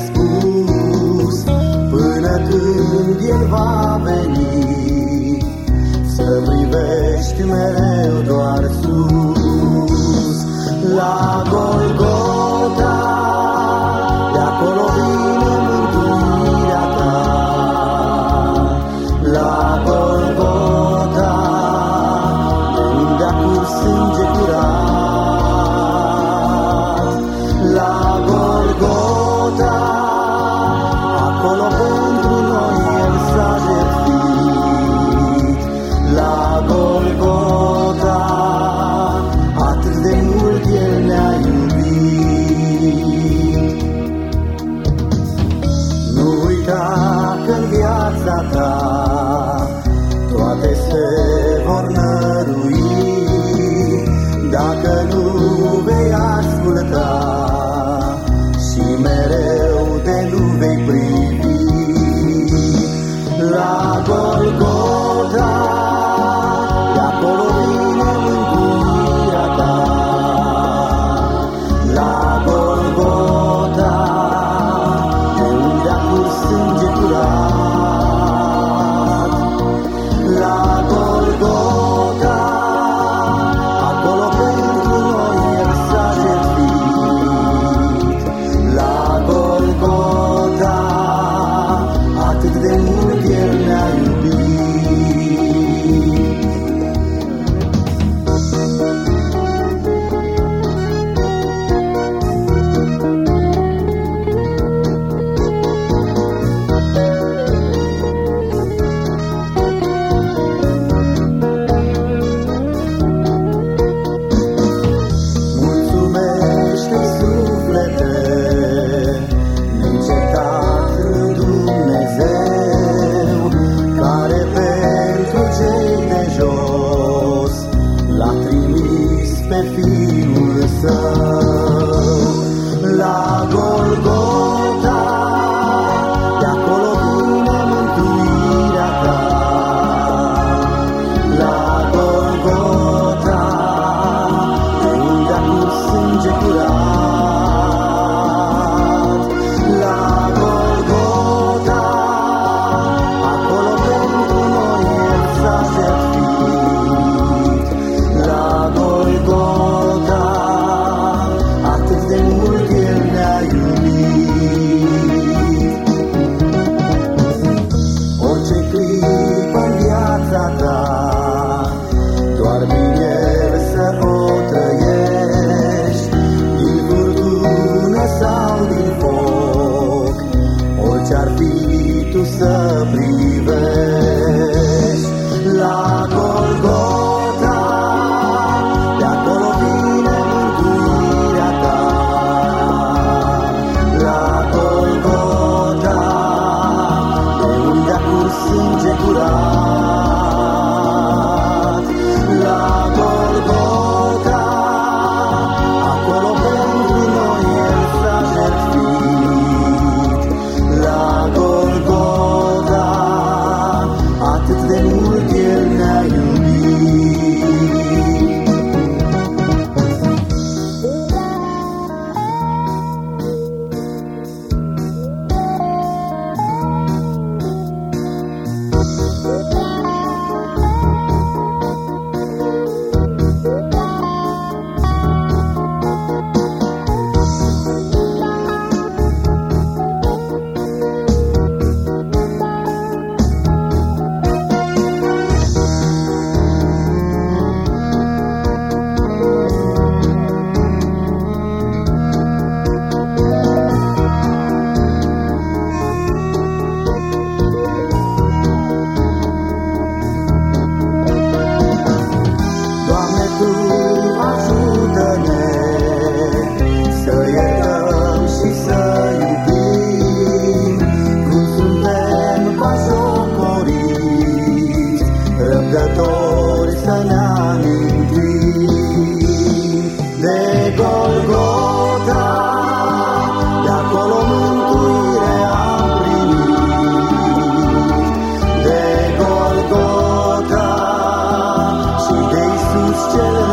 ascuns Până când El va veni Să privești mereu doar sus La Golgota. În viața ta saúde é curar. jealous.